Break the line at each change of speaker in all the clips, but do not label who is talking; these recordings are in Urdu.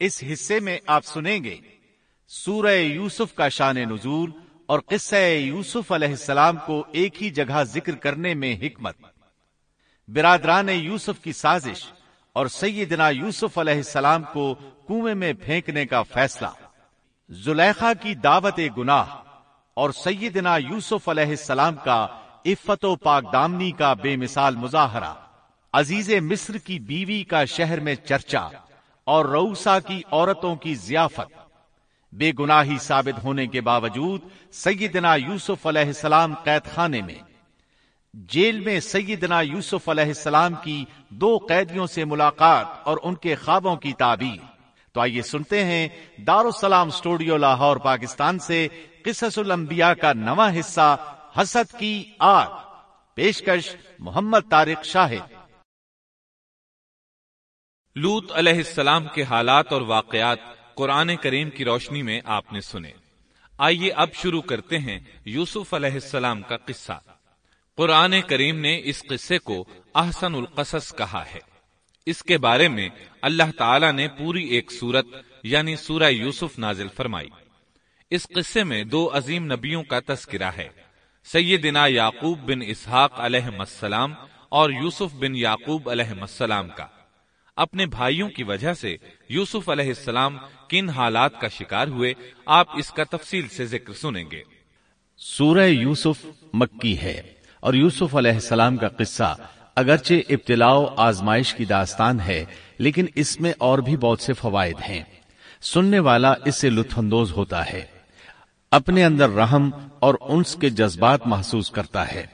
اس حصے میں آپ سنیں گے۔ سورہ یوسف کا شان نزول اور قصہ یوسف علیہ السلام کو ایک ہی جگہ ذکر کرنے میں حکمت۔ برادران یوسف کی سازش اور سیدنا یوسف علیہ السلام کو کنویں میں پھینکنے کا فیصلہ۔ زلیخا کی دعوت گناہ اور سیدنا یوسف علیہ السلام کا عفت و پاک دامنی کا بے مثال مظاہرہ۔ عزیز مصر کی بیوی کا شہر میں چرچا۔ اور روسا کی عورتوں کی ضیافت۔ بے گناہی ثابت ہونے کے باوجود سیدنا یوسف علیہ السلام قید خانے میں۔ جیل میں سیدنا یوسف علیہ السلام کی دو قیدیوں سے ملاقات اور ان کے خوابوں کی تعبیر۔ تو آئیے سنتے ہیں دارالسلام اسٹوڈیو لاہور، پاکستان سے قصص الانبیاء کا نواں حصہ حسد کی آگ۔ پیشکش محمد طارق شاہد۔
لوت علیہ السلام کے حالات اور واقعات قرآن کریم کی روشنی میں آپ نے سنے۔ آئیے اب شروع کرتے ہیں یوسف علیہ السلام کا قصہ۔ قرآن کریم نے اس قصے کو احسن القصص کہا ہے۔ اس کے بارے میں اللہ تعالی نے پوری ایک سورت یعنی سورہ یوسف نازل فرمائی۔ اس قصے میں دو عظیم نبیوں کا تذکرہ ہے۔ سیدنا یعقوب بن اسحاق علیہ السلام اور یوسف بن یعقوب علیہ السلام کا۔ اپنے بھائیوں کی وجہ سے یوسف علیہ السلام کن حالات کا شکار ہوئے، آپ اس کا تفصیل سے ذکر سنیں گے۔
سورہ یوسف مکی ہے اور یوسف علیہ السلام کا قصہ اگرچہ ابتلاع و آزمائش کی داستان ہے، لیکن اس میں اور بھی بہت سے فوائد ہیں۔ سننے والا اس سے لطف اندوز ہوتا ہے۔ اپنے اندر رحم اور انس کے جذبات محسوس کرتا ہے۔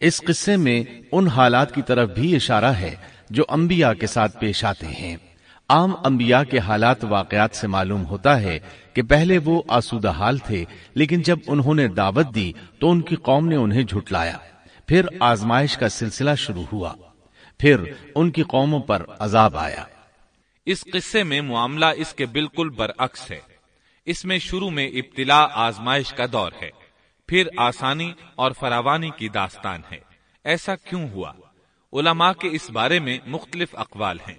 اس قصے میں ان حالات کی طرف بھی اشارہ ہے جو انبیاء کے ساتھ پیش آتے ہیں۔ عام انبیاء کے حالات واقعات سے معلوم ہوتا ہے کہ پہلے وہ آسودہ حال تھے، لیکن جب انہوں نے دعوت دی تو ان کی قوم نے انہیں جھٹلایا۔ پھر آزمائش کا سلسلہ شروع ہوا۔ پھر ان کی قوموں پر عذاب آیا۔
اس قصے میں معاملہ اس کے بالکل برعکس ہے۔ اس میں شروع میں ابتلا آزمائش کا دور ہے۔ پھر آسانی اور فراوانی کی داستان ہے۔ ایسا کیوں ہوا؟ علماء کے اس بارے میں مختلف اقوال ہیں۔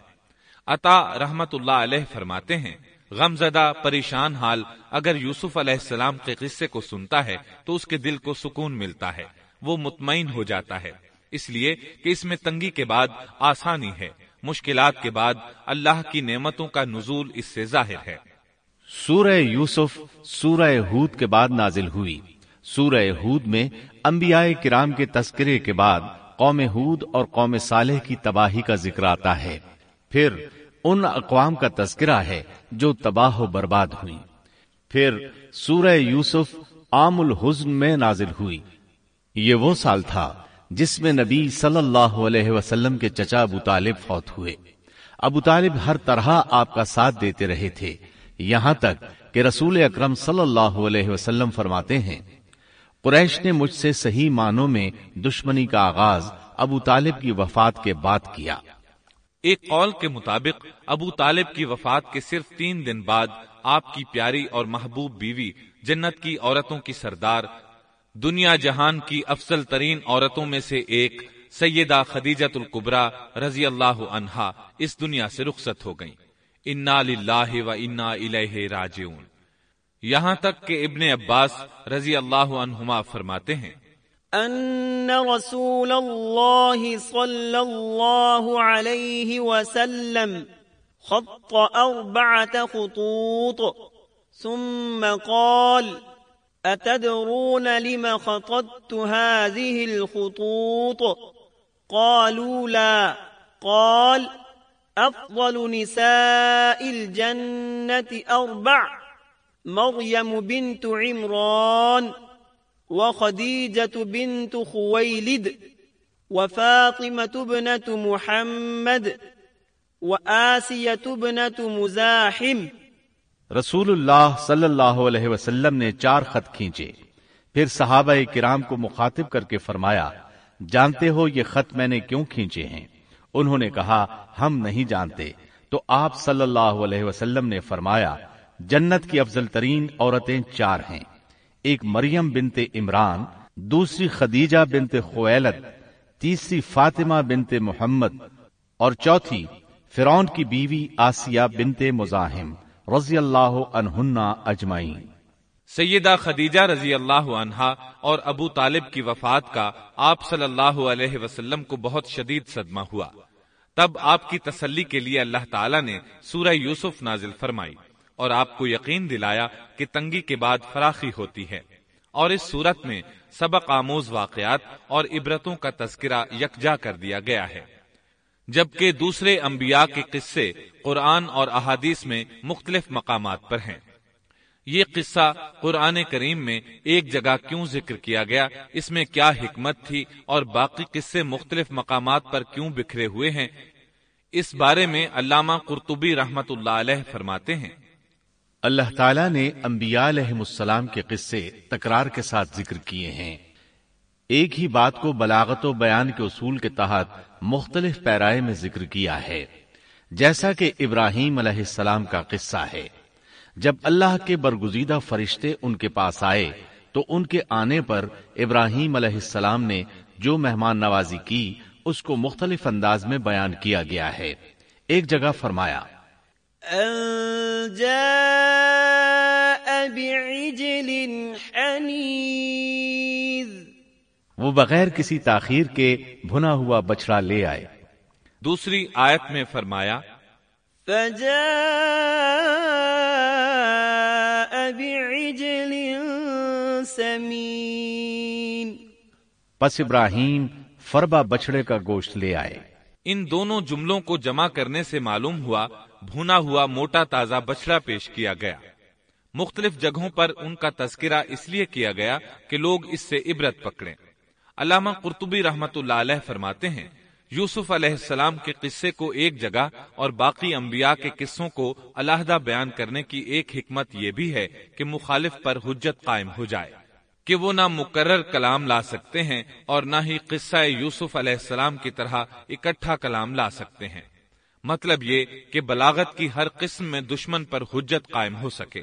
عطا رحمت اللہ علیہ فرماتے ہیں غم زدہ پریشان حال، اگر یوسف علیہ السلام کے قصے کو سنتا ہے تو اس کے دل کو سکون ملتا ہے، وہ مطمئن ہو جاتا ہے۔ اس لیے کہ اس میں تنگی کے بعد آسانی ہے، مشکلات کے بعد اللہ کی نعمتوں کا نزول اس سے ظاہر ہے۔
سورہ یوسف، سورہ ہود کے بعد نازل ہوئی۔ سورہ ہود میں انبیاء کرام کے تذکرے کے بعد قوم ہود اور قوم صالح کی تباہی کا ذکر آتا ہے۔ پھر ان اقوام کا تذکرہ ہے جو تباہ و برباد ہوئی۔ پھر سورہ یوسف عام الحزن میں نازل ہوئی۔ یہ وہ سال تھا جس میں نبی صلی اللہ علیہ وسلم کے چچا ابو طالب فوت ہوئے۔ ابو طالب ہر طرح آپ کا ساتھ دیتے رہے تھے۔ یہاں تک کہ رسول اکرم صلی اللہ علیہ وسلم فرماتے ہیں قریش نے مجھ سے صحیح معنوں میں دشمنی کا آغاز ابو طالب کی وفات کے بعد کیا۔
ایک قول کے مطابق، ابو طالب کی وفات کے صرف تین دن بعد آپ کی پیاری اور محبوب بیوی، جنت کی عورتوں کی سردار، دنیا جہان کی افضل ترین عورتوں میں سے ایک سیدہ خدیجت القبرا رضی اللہ عنہا اس دنیا سے رخصت ہو گئیں۔ انا للہ و انا الیہ راجعون۔ یہاں تک کہ ابن عباس رضی اللہ عنہما فرماتے ہیں۔
ان رسول الله صلى الله عليه وسلم خط اربعة خطوط ثم قال اتدرون لما خططت هذه الخطوط؟ قالوا، لا. قال افضل نساء الجنة اربع مريم بنت عمران وخديجة بنت خويلد وفاطمة بنت محمد وآسية بنت مزاحم.
رسول اللہ صلی اللہ علیہ وسلم نے چار خط کھینچے. پھر صحابہ کرام کو مخاطب کر کے فرمایا، جانتے ہو یہ خط میں نے کیوں کھینچے ہیں؟ انہوں نے کہا، ہم نہیں جانتے۔ تو آپ صلی اللہ علیہ وسلم نے فرمایا جنت کی افضل ترین عورتیں چار ہیں۔ ایک مریم بنت عمران، دوسری خدیجہ بنت خویلت تیسری فاطمہ بنت محمد، اور چوتھی فرون کی بیوی آسیہ بنتے مزاحم رضی اللہ عنہن اجمعین۔
سیدہ خدیجہ رضی اللہ عنہا اور ابو طالب کی وفات کا آپ صلی اللہ علیہ وسلم کو بہت شدید صدمہ ہوا۔ تب آپ کی تسلی کے لیے اللہ تعالیٰ نے سورہ یوسف نازل فرمائی۔ اور آپ کو یقین دلایا کہ تنگی کے بعد فراخی ہوتی ہے۔ اور اس صورت میں سبق آموز واقعات اور عبرتوں کا تذکرہ یکجا کر دیا گیا ہے۔ جبکہ دوسرے انبیاء کے قصے قرآن اور احادیث میں مختلف مقامات پر ہیں۔ یہ قصہ قرآن کریم میں ایک جگہ کیوں ذکر کیا گیا؟ اس میں کیا حکمت تھی؟ اور باقی قصے مختلف مقامات پر کیوں بکھرے ہوئے ہیں؟ اس بارے میں علامہ قرطبی رحمت اللہ علیہ فرماتے ہیں۔
اللہ تعالیٰ نے انبیاء علیہ السلام کے قصے تکرار کے ساتھ ذکر کیے ہیں۔ ایک ہی بات کو بلاغت و بیان کے اصول کے تحت مختلف پیرائے میں ذکر کیا ہے۔ جیسا کہ ابراہیم علیہ السلام کا قصہ ہے۔ جب اللہ کے برگزیدہ فرشتے ان کے پاس آئے، تو ان کے آنے پر ابراہیم علیہ السلام نے جو مہمان نوازی کی، اس کو مختلف انداز میں بیان کیا گیا ہے۔ ایک جگہ فرمایا وہ بغیر کسی تاخیر کے بھنا ہوا بچڑا لے آئے۔
دوسری آیت میں فرمایا
پس ابراہیم فربا بچڑے کا گوشت لے آئے۔
ان دونوں جملوں کو جمع کرنے سے معلوم ہوا بھونا ہوا موٹا تازہ بچڑا پیش کیا گیا۔ مختلف جگہوں پر ان کا تذکرہ اس لیے کیا گیا کہ لوگ اس سے عبرت پکڑیں۔ علامہ قرطبی رحمت اللہ علیہ فرماتے ہیں، یوسف علیہ السلام کے قصے کو ایک جگہ اور باقی انبیاء کے قصوں کو علیحدہ بیان کرنے کی ایک حکمت یہ بھی ہے کہ مخالف پر حجت قائم ہو جائے۔ کہ وہ نہ مقرر کلام لا سکتے ہیں اور نہ ہی قصہ یوسف علیہ السلام کی طرح اکٹھا کلام لا سکتے ہیں۔ مطلب یہ کہ بلاغت کی ہر قسم میں دشمن پر حجت قائم ہو سکے۔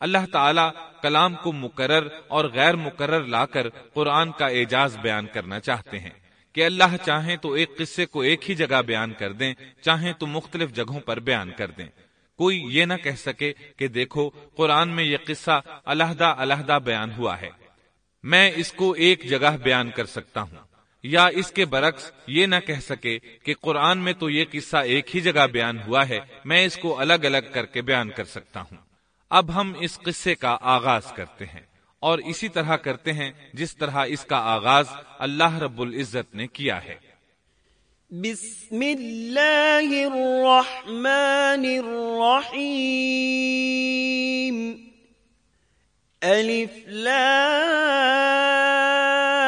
اللہ تعالی کلام کو مقرر اور غیر مقرر لا کر قرآن کا اعجاز بیان کرنا چاہتے ہیں۔ کہ اللہ چاہیں تو ایک قصے کو ایک ہی جگہ بیان کر دیں، چاہیں تو مختلف جگہوں پر بیان کر دیں۔ کوئی یہ نہ کہہ سکے کہ دیکھو، قرآن میں یہ قصہ علیحدہ علیحدہ بیان ہوا ہے۔ میں اس کو ایک جگہ بیان کر سکتا ہوں۔ یا اس کے برعکس یہ نہ کہہ سکے کہ قرآن میں تو یہ قصہ ایک ہی جگہ بیان ہوا ہے، میں اس کو الگ الگ کر کے بیان کر سکتا ہوں۔ اب ہم اس قصے کا آغاز کرتے ہیں اور اسی طرح کرتے ہیں جس طرح اس کا آغاز اللہ رب العزت نے کیا ہے۔
بسم اللہ الرحمن الرحیم۔ الف لام۔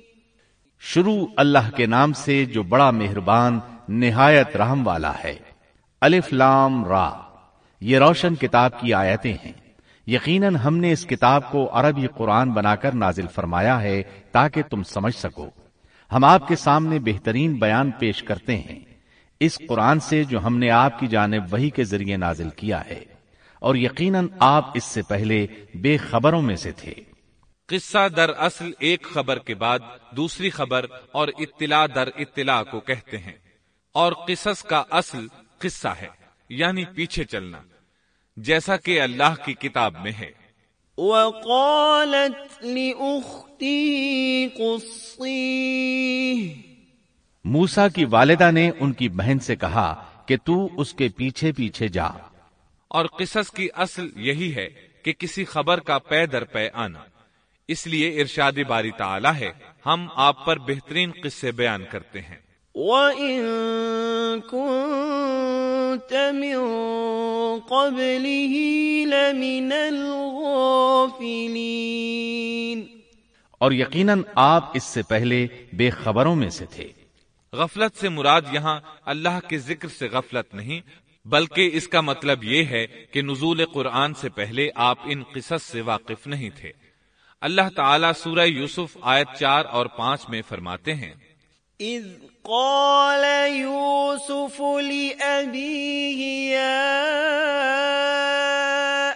شروع اللہ کے نام سے جو بڑا مہربان، نہایت رحم والا ہے۔ الف لام را۔ یہ روشن کتاب کی آیتیں ہیں۔ یقیناً ہم نے اس کتاب کو عربی قرآن بنا کر نازل فرمایا ہے تاکہ تم سمجھ سکو۔ ہم آپ کے سامنے بہترین بیان پیش کرتے ہیں۔ اس قرآن سے جو ہم نے آپ کی جانب وہی کے ذریعے نازل کیا ہے۔ اور یقیناً آپ اس سے پہلے بے خبروں میں سے تھے۔
قصہ در اصل ایک خبر کے بعد دوسری خبر اور اطلاع در اطلاع کو کہتے ہیں۔ اور قصص کا اصل قصہ ہے یعنی پیچھے چلنا۔ جیسا کہ اللہ کی کتاب میں ہے۔
وقالت
موسا کی والدہ نے ان کی بہن سے کہا کہ تو اس کے پیچھے پیچھے جا۔
اور قصص کی اصل یہی ہے کہ کسی خبر کا پے در پے آنا۔ اس لیے ارشاد باری تعالی ہے ہم آپ پر بہترین قصے بیان کرتے ہیں۔
وَإِن كُنتَ مِن قَبْلِهِ لَمِنَ الْغَافِلِينَ۔
اور یقیناً آپ اس سے پہلے بے خبروں میں سے تھے۔
غفلت سے مراد یہاں اللہ کے ذکر سے غفلت نہیں بلکہ اس کا مطلب یہ ہے کہ نزول قرآن سے پہلے آپ ان قصص سے واقف نہیں تھے۔ اللہ تعالیٰ سورہ یوسف آیت چار اور پانچ میں فرماتے ہیں۔
إذ قال يوسف لأبيه يا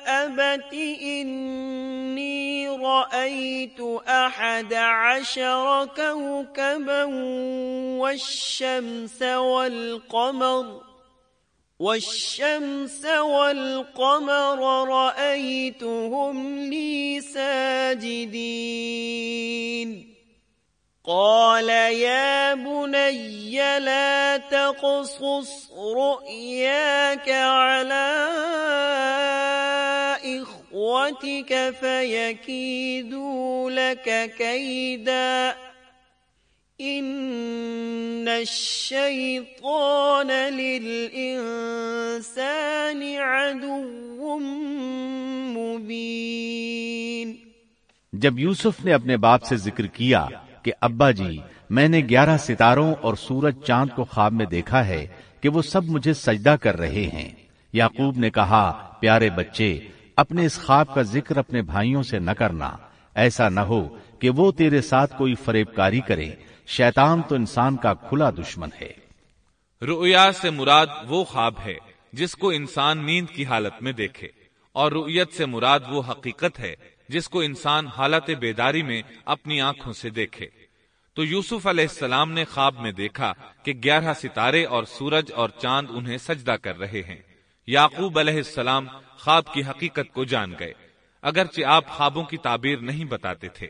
أبت إني رأيت أحد عشر كوكبا والشمس والقمر والشمس والقمر رأيتهم لي ساجدين. قال يا بني لا تقصص رؤياك على إخوتك فيكيدوا لك كيدا. إن الشيطان للإنسان عدو مبين
جب یوسف نے اپنے باپ سے ذکر کیا کہ ابا جی میں نے گیارہ ستاروں اور سورج چاند کو خواب میں دیکھا ہے کہ وہ سب مجھے سجدہ کر رہے ہیں۔ یعقوب نے کہا، پیارے بچے، اپنے اس خواب کا ذکر اپنے بھائیوں سے نہ کرنا، ایسا نہ ہو کہ وہ تیرے ساتھ کوئی فریب کاری کرے، شیطان تو انسان کا کھلا دشمن ہے۔
رؤیا سے مراد وہ خواب ہے جس کو انسان نیند کی حالت میں دیکھے، اور رؤیت سے مراد وہ حقیقت ہے جس کو انسان حالت بیداری میں اپنی آنکھوں سے دیکھے۔ تو یوسف علیہ السلام نے خواب میں دیکھا کہ گیارہ ستارے اور سورج اور چاند انہیں سجدہ کر رہے ہیں۔ یعقوب علیہ السلام خواب کی حقیقت کو جان گئے، اگرچہ آپ خوابوں کی تعبیر نہیں بتاتے تھے۔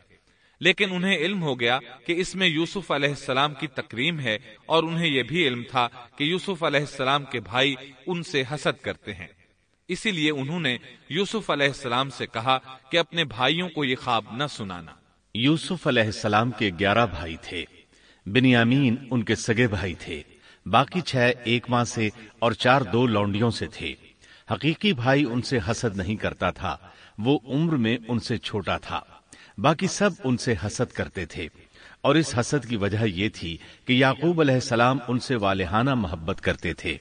لیکن انہیں علم ہو گیا کہ اس میں یوسف علیہ السلام کی تکریم ہے اور انہیں یہ بھی علم تھا کہ یوسف علیہ السلام کے بھائی ان سے حسد کرتے ہیں۔ اسی لیے انہوں نے یوسف علیہ السلام سے کہا کہ اپنے بھائیوں کو یہ خواب نہ سنانا۔
یوسف علیہ السلام کے گیارہ بھائی تھے۔ بنیامین ان کے سگے بھائی تھے۔ باقی چھ ایک ماں سے اور چار دو لونڈیوں سے تھے۔ حقیقی بھائی ان سے حسد نہیں کرتا تھا۔ وہ عمر میں ان سے چھوٹا تھا۔ باقی سب ان سے حسد کرتے تھے۔ اور اس حسد کی وجہ یہ تھی کہ یعقوب علیہ السلام ان سے والہانہ محبت کرتے تھے۔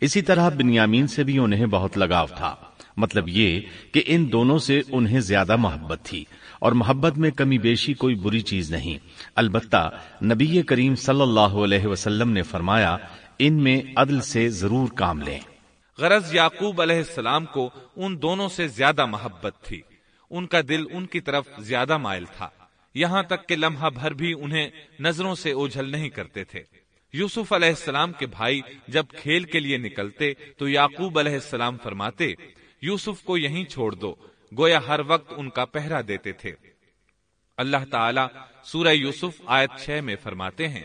اسی طرح بنیامین سے بھی انہیں بہت لگاؤ تھا۔ مطلب یہ کہ ان دونوں سے انہیں زیادہ محبت تھی۔ اور محبت میں کمی بیشی کوئی بری چیز نہیں۔ البتہ نبی کریم صلی اللہ علیہ وسلم نے فرمایا، ان میں عدل سے ضرور کام لیں۔
غرض یعقوب علیہ السلام کو ان دونوں سے زیادہ محبت تھی۔ ان کا دل ان کی طرف زیادہ مائل تھا۔ یہاں تک کہ لمحہ بھر بھی انہیں نظروں سے اوجھل نہیں کرتے تھے۔ یوسف علیہ السلام کے بھائی جب کھیل کے لیے نکلتے تو یعقوب علیہ السلام فرماتے، یوسف کو یہیں چھوڑ دو، گویا ہر وقت ان کا پہرا دیتے تھے۔ اللہ تعالی سورہ یوسف آیت چھ میں فرماتے ہیں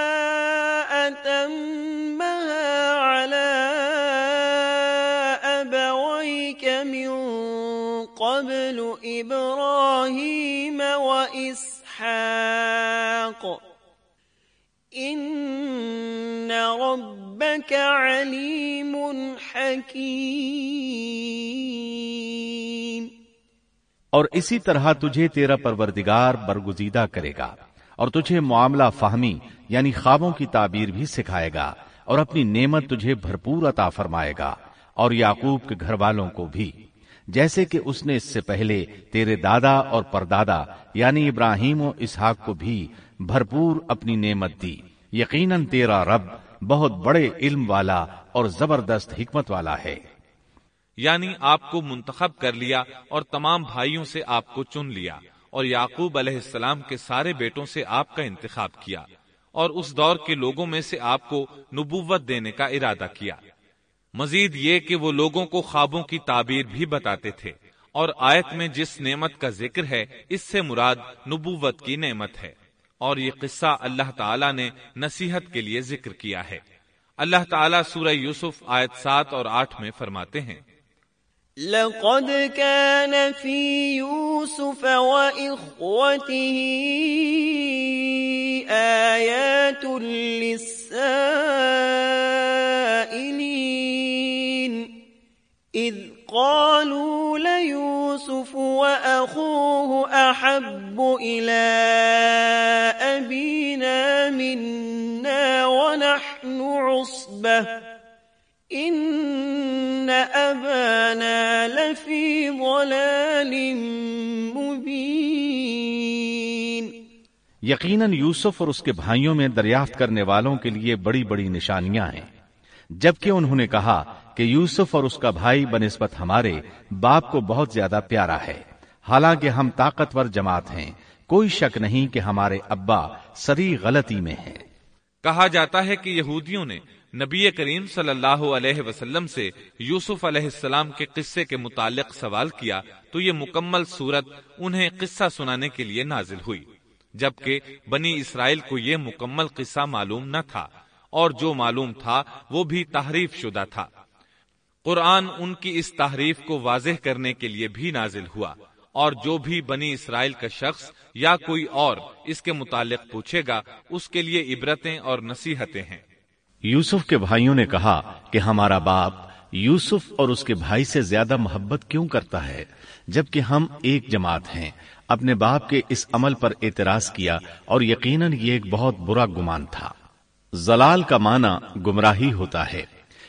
رَبَّكَ عَلِيمٌ حَكِيمٌ.
اور اسی طرح تجھے تیرا پروردگار برگزیدہ کرے گا اور تجھے معاملہ فہمی یعنی خوابوں کی تعبیر بھی سکھائے گا اور اپنی نعمت تجھے بھرپور عطا فرمائے گا اور یعقوب کے گھر والوں کو بھی۔ جیسے کہ اس نے اس سے پہلے تیرے دادا اور پردادا یعنی ابراہیم و اسحاق کو بھی بھرپور اپنی نعمت دی۔ یقیناً تیرا رب بہت بڑے علم والا اور زبردست حکمت والا ہے۔
یعنی آپ کو منتخب کر لیا اور تمام بھائیوں سے آپ کو چن لیا اور یعقوب علیہ السلام کے سارے بیٹوں سے آپ کا انتخاب کیا اور اس دور کے لوگوں میں سے آپ کو نبوت دینے کا ارادہ کیا۔ مزید یہ کہ وہ لوگوں کو خوابوں کی تعبیر بھی بتاتے تھے اور آیت میں جس نعمت کا ذکر ہے، اس سے مراد نبوت کی نعمت ہے۔ اور یہ قصہ اللہ تعالیٰ نے نصیحت کے لیے ذکر کیا ہے۔ اللہ تعالیٰ سورہ یوسف آیت سات اور آٹھ میں فرماتے ہیں۔
لقد كان في يوسف وإخوته آيات للسائلين إذ قالوا ليوسف وأخوه أحب إلى أبينا منا ونحن عصبة. ان ابانا لفی ضلال مبین
یقیناً یوسف اور اس کے بھائیوں میں دریافت کرنے والوں کے لیے بڑی بڑی نشانیاں ہیں۔ جبکہ انہوں نے کہا کہ یوسف اور اس کا بھائی بنسبت ہمارے باپ کو بہت زیادہ پیارا ہے۔ حالانکہ ہم طاقتور جماعت ہیں، کوئی شک نہیں کہ ہمارے ابا سری غلطی میں ہیں۔
کہا جاتا ہے کہ یہودیوں نے نبی کریم صلی اللہ علیہ وسلم سے یوسف علیہ السلام کے قصے کے متعلق سوال کیا تو یہ مکمل صورت انہیں قصہ سنانے کے لیے نازل ہوئی، جبکہ بنی اسرائیل کو یہ مکمل قصہ معلوم نہ تھا۔ اور جو معلوم تھا وہ بھی تحریف شدہ تھا۔ قرآن ان کی اس تحریف کو واضح کرنے کے لیے بھی نازل ہوا۔ اور جو بھی بنی اسرائیل کا شخص یا کوئی اور اس کے متعلق پوچھے گا، اس کے لیے عبرتیں اور نصیحتیں ہیں۔
یوسف کے بھائیوں نے کہا کہ ہمارا باپ یوسف اور اس کے بھائی سے زیادہ محبت کیوں کرتا ہے؟ جبکہ ہم ایک جماعت ہیں۔ اپنے باپ کے اس عمل پر اعتراض کیا اور یقیناً یہ ایک بہت برا گمان تھا۔ زلال کا معنی گمراہی ہوتا ہے،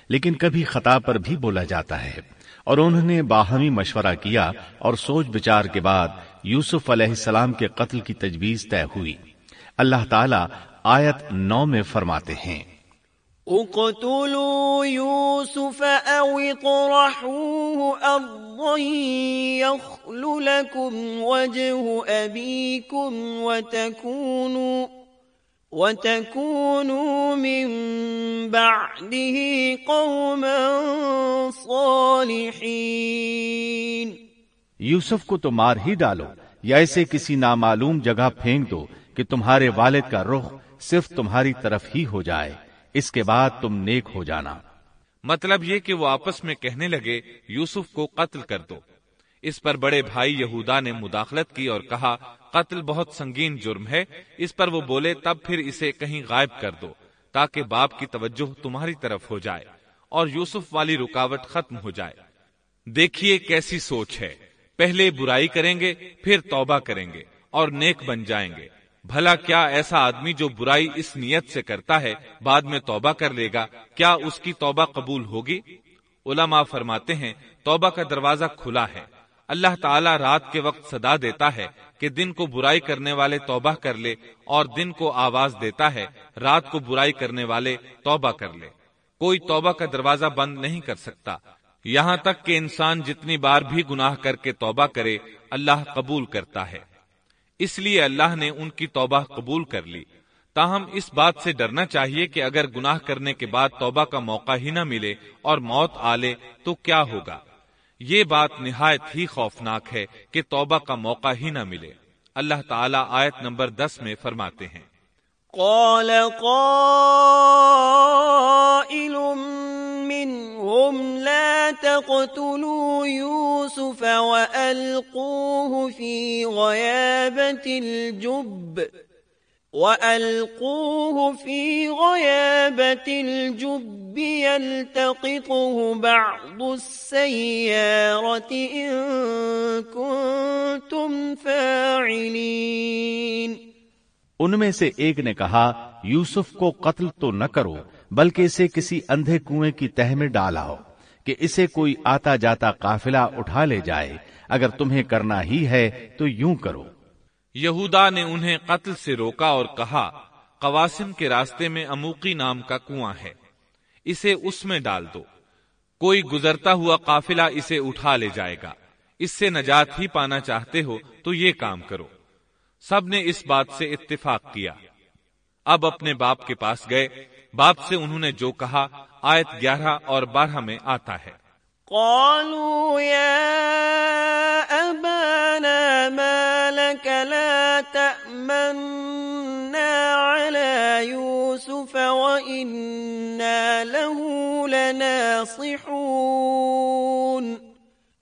لیکن کبھی خطا پر بھی بولا جاتا ہے۔ اور انہوں نے باہمی مشورہ کیا اور سوچ بچار کے بعد یوسف علیہ السلام کے قتل کی تجویز طے ہوئی۔ اللہ تعالی آیت نو میں فرماتے ہیں۔
اقتلوا يوسف او اطرحوه ارضا يخل لكم وجه ابيكم وتكونوا وتكونوا من بعده قوما صالحين.
یوسف کو تو مار ہی ڈالو یا ایسے کسی نامعلوم جگہ پھینک دو کہ تمہارے والد کا رخ صرف تمہاری طرف ہی ہو جائے اس کے بعد تم نیک ہو جانا۔
مطلب یہ کہ وہ آپس میں کہنے لگے یوسف کو قتل کر دو۔ اس پر بڑے بھائی یہودا نے مداخلت کی اور کہا قتل بہت سنگین جرم ہے، اس پر وہ بولے، تب پھر اسے کہیں غائب کر دو، تاکہ باپ کی توجہ تمہاری طرف ہو جائے اور یوسف والی رکاوٹ ختم ہو جائے۔ دیکھیے کیسی سوچ ہے۔ پہلے برائی کریں گے، پھر توبہ کریں گے اور نیک بن جائیں گے۔ بھلا کیا ایسا آدمی جو برائی اس نیت سے کرتا ہے، بعد میں توبہ کر لے گا، کیا اس کی توبہ قبول ہوگی؟ علماء فرماتے ہیں، توبہ کا دروازہ کھلا ہے۔ اللہ تعالیٰ رات کے وقت صدا دیتا ہے کہ دن کو برائی کرنے والے توبہ کر لے اور دن کو آواز دیتا ہے، رات کو برائی کرنے والے توبہ کر لے۔ کوئی توبہ کا دروازہ بند نہیں کر سکتا۔ یہاں تک کہ انسان جتنی بار بھی گناہ کر کے توبہ کرے، اللہ قبول کرتا ہے۔ اس لیے اللہ نے ان کی توبہ قبول کر لی۔ تاہم، اس بات سے ڈرنا چاہیے کہ اگر گناہ کرنے کے بعد توبہ کا موقع ہی نہ ملے اور موت آ لے تو کیا ہوگا؟ یہ بات نہایت ہی خوفناک ہے کہ توبہ کا موقع ہی نہ ملے۔ اللہ تعالیٰ آیت نمبر دس میں فرماتے ہیں۔
قال قائل منهم لا تقتلوا يوسف وألقوه في غيابة الجب۔ وألقوه في غيابة الجب يلتقطه بعض السيارة إن كنتم فاعلين
ان میں سے ایک نے کہا، یوسف کو قتل تو نہ کرو، بلکہ اسے کسی اندھے کنویں کی تہ میں ڈالا ہو کہ اسے کوئی آتا جاتا قافلہ اٹھا لے جائے، اگر تمہیں کرنا ہی ہے تو یوں کرو۔
یہودا نے انہیں قتل سے روکا اور کہا، قواسم کے راستے میں اموکی نام کا کنواں ہے، اسے اس میں ڈال دو۔ کوئی گزرتا ہوا قافلہ اسے اٹھا لے جائے گا۔ اس سے نجات ہی پانا چاہتے ہو تو یہ کام کرو۔ سب نے اس بات سے اتفاق کیا۔ اب اپنے باپ کے پاس گئے۔ باپ سے انہوں نے جو کہا، آیت گیارہ اور بارہ میں آتا ہے۔
قالوا يا أبانا ما لك لا تأمنا على يوسف وإنا له لناصحون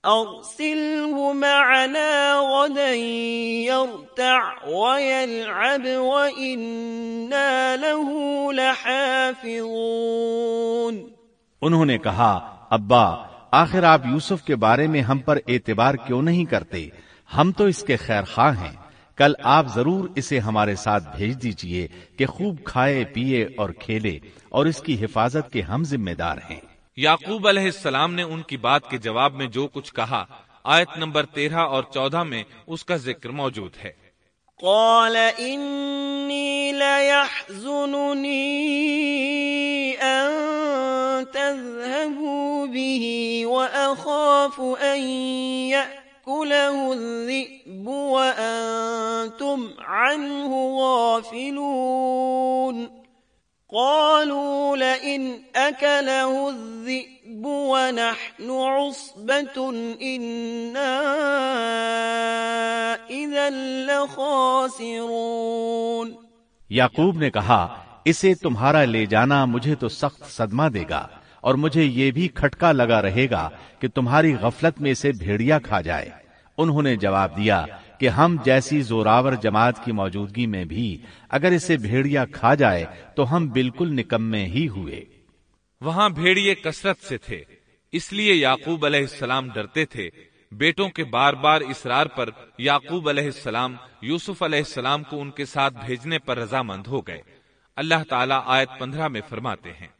أرسله معنا غدا يرتع ويلعب وإنا له لحافظون
انہوں نے کہا، ابا، آخر آپ یوسف کے بارے میں ہم پر اعتبار کیوں نہیں کرتے؟ ہم تو اس کے خیر خواہ ہیں۔ کل آپ ضرور اسے ہمارے ساتھ بھیج دیجیے کہ خوب کھائے پیے اور کھیلے اور اس کی حفاظت کے ہم ذمہ دار ہیں۔
یعقوب علیہ السلام نے ان کی بات کے جواب میں جو کچھ کہا آیت نمبر تیرہ اور چودہ میں اس کا ذکر موجود ہے۔
قال إني ليحزنني أن تذهبوا به وأخاف أن يأكله الذئب وأنتم عنه غافلون قالوا لئن أكله الذئب ونحن عصبة إنا إذا لخاسرون
یعقوب نے کہا، اسے تمہارا لے جانا مجھے تو سخت صدمہ دے گا۔ اور مجھے یہ بھی کھٹکا لگا رہے گا کہ تمہاری غفلت میں اسے بھیڑیا کھا جائے۔ انہوں نے جواب دیا کہ ہم جیسی زوراور جماعت کی موجودگی میں بھی اگر اسے بھیڑیا کھا جائے تو ہم بالکل نکمے ہی ہوئے۔
وہاں بھیڑیے کثرت سے تھے۔ اس لیے یعقوب علیہ السلام ڈرتے تھے۔ بیٹوں کے بار بار اسرار پر یعقوب علیہ السلام، یوسف علیہ السلام کو ان کے ساتھ بھیجنے پر رضامند ہو گئے۔ اللہ تعالیٰ آیت پندرہ میں فرماتے ہیں۔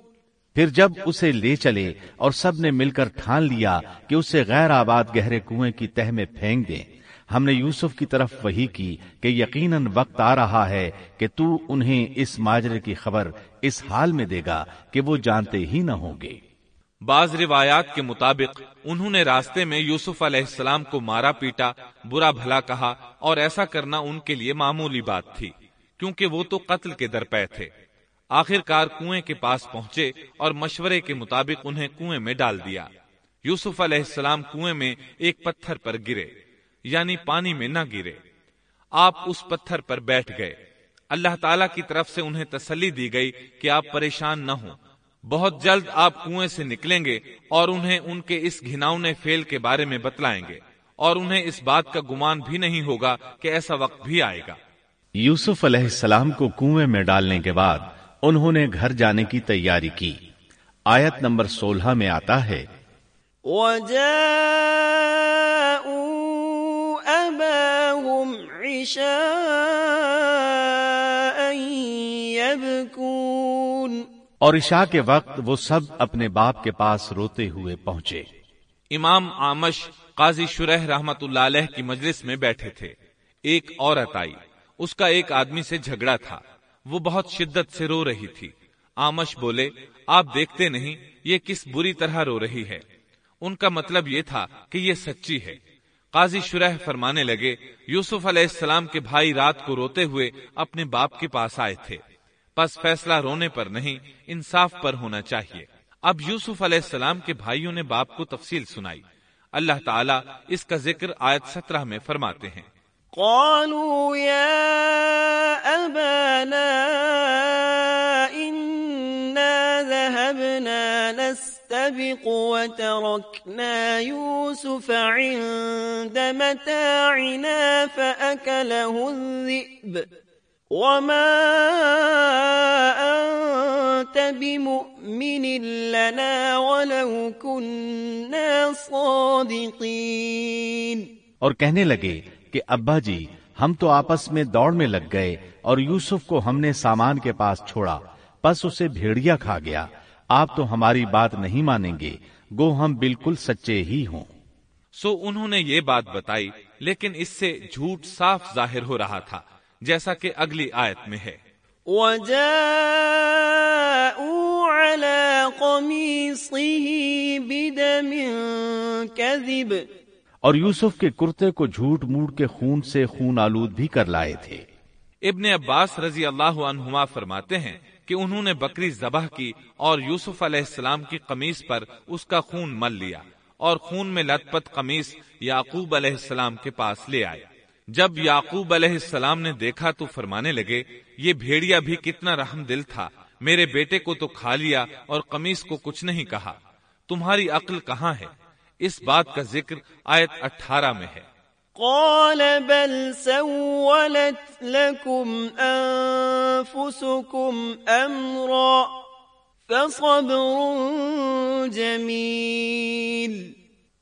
پھر جب اسے لے چلے اور سب نے مل کر ٹھان لیا کہ اسے غیر آباد گہرے کنویں کی تہ میں پھینک دیں ہم نے یوسف کی طرف وہی کی کہ یقیناً وقت آ رہا ہے کہ تو انہیں اس ماجرے کی خبر اس حال میں دے گا کہ وہ جانتے ہی نہ ہوں گے۔
بعض روایات کے مطابق، انہوں نے راستے میں یوسف علیہ السلام کو مارا پیٹا، برا بھلا کہا اور ایسا کرنا ان کے لیے معمولی بات تھی، کیونکہ وہ تو قتل کے درپے تھے۔ آخر کار کنویں کے پاس پہنچے اور مشورے کے مطابق انہیں کنویں میں ڈال دیا۔ یوسف علیہ السلام کنویں میں ایک پتھر پر گرے یعنی پانی میں نہ گرے۔ آپ اس پتھر پر بیٹھ گئے۔ اللہ تعالی کی طرف سے انہیں تسلی دی گئی کہ آپ پریشان نہ ہوں۔ بہت جلد آپ کنویں سے نکلیں گے اور انہیں ان کے اس گھناؤنے فیل کے بارے میں بتلائیں گے۔ اور انہیں اس بات کا گمان بھی نہیں ہوگا کہ ایسا وقت بھی آئے گا۔
یوسف علیہ السلام کو کنویں میں ڈالنے کے بعد انہوں نے گھر جانے کی تیاری کی۔ آیت نمبر سولہ میں آتا ہے اور عشاء کے وقت وہ سب اپنے باپ کے پاس روتے ہوئے پہنچے۔
امام آمش قاضی شرح رحمت اللہ علیہ کی مجلس میں بیٹھے تھے۔ ایک عورت آئی اس کا ایک آدمی سے جھگڑا تھا۔ وہ بہت شدت سے رو رہی تھی۔ آمش بولے، آپ دیکھتے نہیں، یہ کس بری طرح رو رہی ہے۔ ان کا مطلب یہ تھا کہ یہ سچی ہے۔ قاضی شرح فرمانے لگے، یوسف علیہ السلام کے بھائی رات کو روتے ہوئے اپنے باپ کے پاس آئے تھے۔ پس فیصلہ رونے پر نہیں، انصاف پر ہونا چاہیے۔ اب یوسف علیہ السلام کے بھائیوں نے باپ کو تفصیل سنائی۔ اللہ تعالیٰ اس کا ذکر آیت سترہ میں فرماتے ہیں۔
قالوا يا أبانا إنا ذهبنا نستبق وتركنا يوسف عند متاعنا فأكله الذئب وما أنت بمؤمن لنا ولو كنا صادقين
اور کہنے لگے کہ ابا جی ہم تو آپس میں دوڑ میں لگ گئے اور یوسف کو ہم نے سامان کے پاس چھوڑا پس اسے بھیڑیا کھا گیا۔ آپ تو ہماری بات نہیں مانیں گے گو ہم بالکل سچے ہی ہوں۔
سو انہوں نے یہ بات بتائی لیکن اس سے جھوٹ صاف ظاہر ہو رہا تھا جیسا کہ اگلی آیت میں ہے۔
وجاءوا على قميصه بدم كذب۔
اور یوسف کے کرتے کو جھوٹ موٹ کے خون سے خون آلود بھی کر لائے تھے۔
ابن عباس رضی اللہ عنہما فرماتے ہیں کہ انہوں نے بکری ذبح کی اور یوسف علیہ السلام کی قمیص پر اس کا خون مل لیا اور خون میں لت پت قمیص یعقوب علیہ السلام کے پاس لے آئے۔ جب یعقوب علیہ السلام نے دیکھا تو فرمانے لگے، یہ بھیڑیا بھی کتنا رحم دل تھا، میرے بیٹے کو تو کھا لیا اور قمیص کو کچھ نہیں کہا۔ تمہاری عقل کہاں ہے؟ اس بات کا ذکر آیت اٹھارہ میں ہے۔
قال بل سولت لكم أنفسكم أمرا فصبر جميل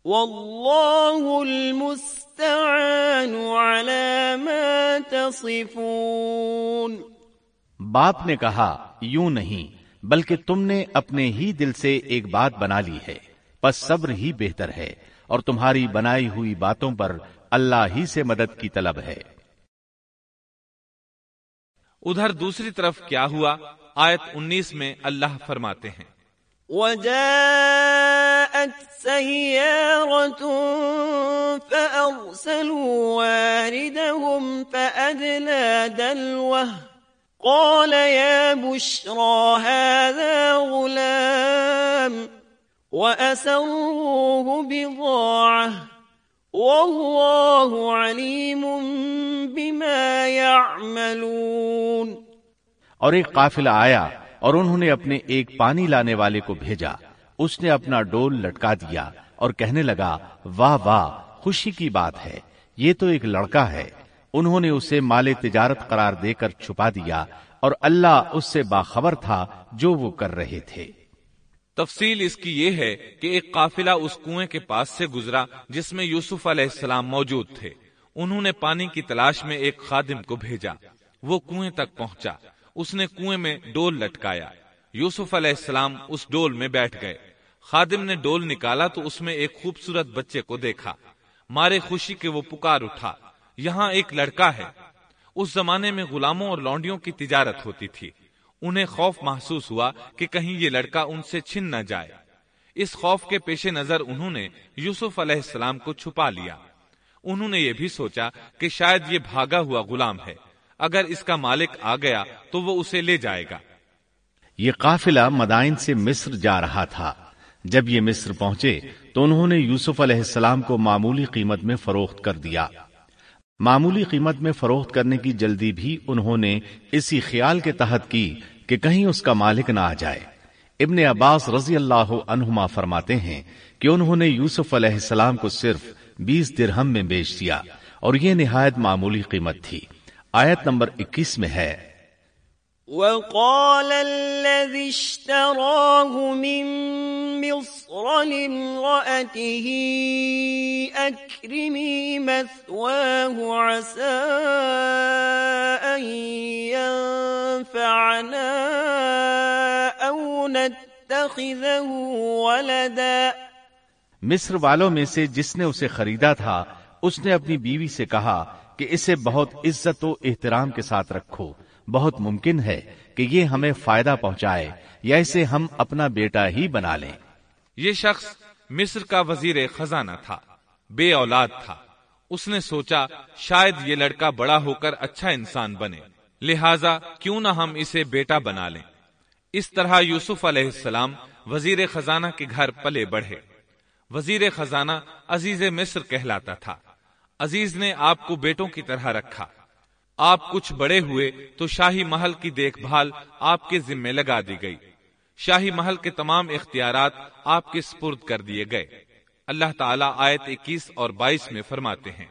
والله المستعان على ما تصفون۔
باپ نے کہا یوں نہیں بلکہ تم نے اپنے ہی دل سے ایک بات بنا لی ہے۔ پس صبر ہی بہتر ہے اور تمہاری بنائی ہوئی باتوں پر اللہ ہی سے مدد کی طلب ہے۔
ادھر دوسری طرف کیا ہوا؟ آیت انیس میں اللہ فرماتے ہیں۔
وجاءت سيارة فأرسلوا واردهم فأدلى دلوه قال يا بشرى هذا غلام۔ وأسروه بضاعة والله عليم بما يعملون
اور ایک قافلہ آیا اور انہوں نے اپنے ایک پانی لانے والے کو بھیجا۔ اس نے اپنا ڈول لٹکا دیا اور کہنے لگا، واہ واہ، خوشی کی بات ہے، یہ تو ایک لڑکا ہے۔ انہوں نے اسے مال تجارت قرار دے کر چھپا دیا اور اللہ اس سے باخبر تھا جو وہ کر رہے تھے۔
تفصیل اس کی یہ ہے کہ ایک قافلہ اس کنویں کے پاس سے گزرا جس میں یوسف علیہ السلام موجود تھے۔ انہوں نے پانی کی تلاش میں ایک خادم کو بھیجا۔ وہ کنویں تک پہنچا۔ اس نے کنویں میں ڈول لٹکایا۔ یوسف علیہ السلام اس ڈول میں بیٹھ گئے۔ خادم نے ڈول نکالا تو اس میں ایک خوبصورت بچے کو دیکھا۔ مارے خوشی کے وہ پکار اٹھا۔ یہاں ایک لڑکا ہے۔ اس زمانے میں غلاموں اور لونڈیوں کی تجارت ہوتی تھی۔ انہیں خوف محسوس ہوا کہ کہیں یہ لڑکا ان سے چھن نہ جائے۔ اس خوف کے پیش نظر انہوں نے یوسف علیہ السلام کو چھپا لیا۔ انہوں نے یہ بھی سوچا کہ شاید یہ بھاگا ہوا غلام ہے۔ اگر اس کا مالک آ گیا تو وہ اسے لے جائے گا۔
یہ قافلہ مدائن سے مصر جا رہا تھا۔ جب یہ مصر پہنچے تو انہوں نے یوسف علیہ السلام کو معمولی قیمت میں فروخت کر دیا۔ معمولی قیمت میں فروخت کرنے کی جلدی بھی انہوں نے اسی خیال کے تحت کی کہ کہیں اس کا مالک نہ آ جائے۔ ابن عباس رضی اللہ عنہما فرماتے ہیں کہ انہوں نے یوسف علیہ السلام کو صرف بیس درہم میں بیچ دیا اور یہ نہایت معمولی قیمت تھی۔ آیت نمبر اکیس میں ہے۔
وقال الذي اشتراه من مصر لامرأته، أكرمي مثواه، عسى أن ينفعنا أو نتخذه ولدا.
مصر والوں میں سے جس نے اسے خریدا تھا، اس نے اپنی بیوی سے کہا کہ اسے بہت عزت و احترام کے ساتھ رکھو۔ بہت ممکن ہے کہ یہ ہمیں فائدہ پہنچائے یا اسے ہم اپنا بیٹا ہی بنا لیں۔
یہ شخص مصر کا وزیر خزانہ تھا، بے اولاد تھا۔ اس نے سوچا شاید یہ لڑکا بڑا ہو کر اچھا انسان بنے، لہذا کیوں نہ ہم اسے بیٹا بنا لیں۔ اس طرح یوسف علیہ السلام وزیر خزانہ کے گھر پلے بڑھے۔ وزیر خزانہ عزیز مصر کہلاتا تھا۔ عزیز نے آپ کو بیٹوں کی طرح رکھا۔ آپ کچھ بڑے ہوئے تو شاہی محل کی دیکھ بھال آپ کے ذمے لگا دی گئی۔ شاہی محل کے تمام اختیارات آپ کے سپرد کر دیے گئے۔ اللہ تعالیٰ آیت اکیس اور بائیس میں فرماتے ہیں۔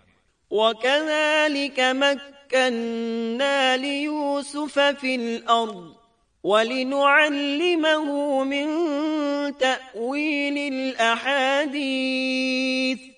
وَكَذَلِكَ مَكَّنَّا لِيُوسُفَ فِي الْأَرْضِ وَلِنُعَلِّمَهُ مِن تَأْوِيلِ الْأَحَادِيثِ۔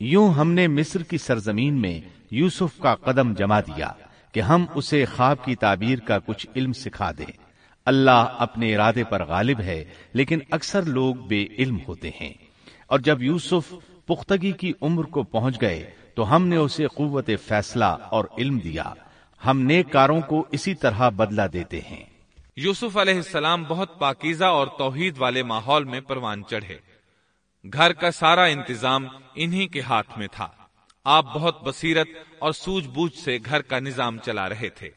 یوں ہم نے مصر کی سرزمین میں یوسف کا قدم جما دیا کہ ہم اسے خواب کی تعبیر کا کچھ علم سکھا دیں۔ اللہ اپنے ارادے پر غالب ہے، لیکن اکثر لوگ بے علم ہوتے ہیں۔ اور جب یوسف پختگی کی عمر کو پہنچ گئے، تو ہم نے اسے قوت فیصلہ اور علم دیا۔ ہم نیک کاروں کو اسی طرح بدلہ دیتے ہیں۔
یوسف علیہ السلام بہت پاکیزہ اور توحید والے ماحول میں پروان چڑھے۔ گھر کا سارا انتظام انہی کے ہاتھ میں تھا۔ آپ بہت بصیرت اور سوج بوجھ سے گھر کا نظام چلا رہے تھے۔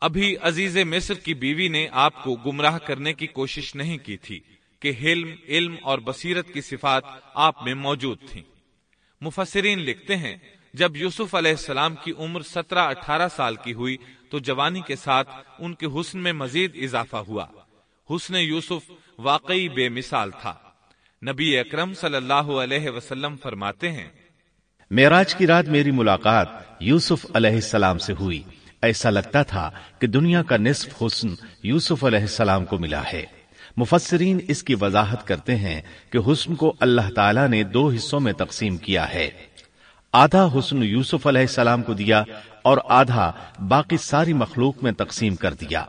ابھی عزیز مصر کی بیوی نے آپ کو گمراہ کرنے کی کوشش نہیں کی تھی کہ حلم، علم اور بصیرت کی صفات آپ میں موجود تھیں۔ مفسرین لکھتے ہیں، جب یوسف علیہ السلام کی عمر سترہ، اٹھارہ سال کی ہوئی تو جوانی کے ساتھ ان کے حسن میں مزید اضافہ ہوا۔ حسن یوسف واقعی بے مثال تھا۔ نبی اکرم صلی اللہ علیہ وسلم فرماتے ہیں
میراج کی رات میری ملاقات یوسف علیہ السلام سے ہوئی۔ ایسا لگتا تھا کہ دنیا کا نصف حسن یوسف علیہ السلام کو ملا ہے۔ مفسرین اس کی وضاحت کرتے ہیں کہ حسن کو اللہ تعالی نے دو حصوں میں تقسیم کیا ہے۔ آدھا حسن یوسف علیہ السلام کو دیا اور آدھا باقی ساری مخلوق میں تقسیم کر دیا۔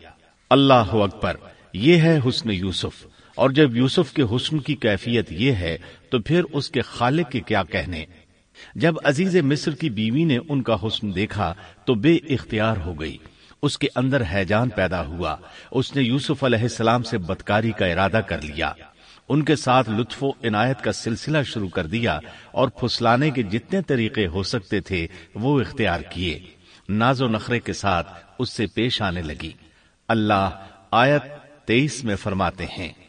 اللہ اکبر، یہ ہے حسن یوسف۔ اور جب یوسف کے حسن کی کیفیت یہ ہے، تو پھر اس کے خالق کے کیا کہنے؟ جب عزیز مصر کی بیوی نے ان کا حسن دیکھا، تو بے اختیار ہو گئی۔ اس کے اندر حیجان پیدا ہوا۔ اس نے یوسف علیہ السلام سے بدکاری کا ارادہ کر لیا۔ ان کے ساتھ لطف و عنایت کا سلسلہ شروع کر دیا اور پھسلانے کے جتنے طریقے ہو سکتے تھے، وہ اختیار کیے۔ ناز و نخرے کے ساتھ اس سے پیش آنے لگی۔ اللہ آیت تیئیس میں فرماتے ہیں۔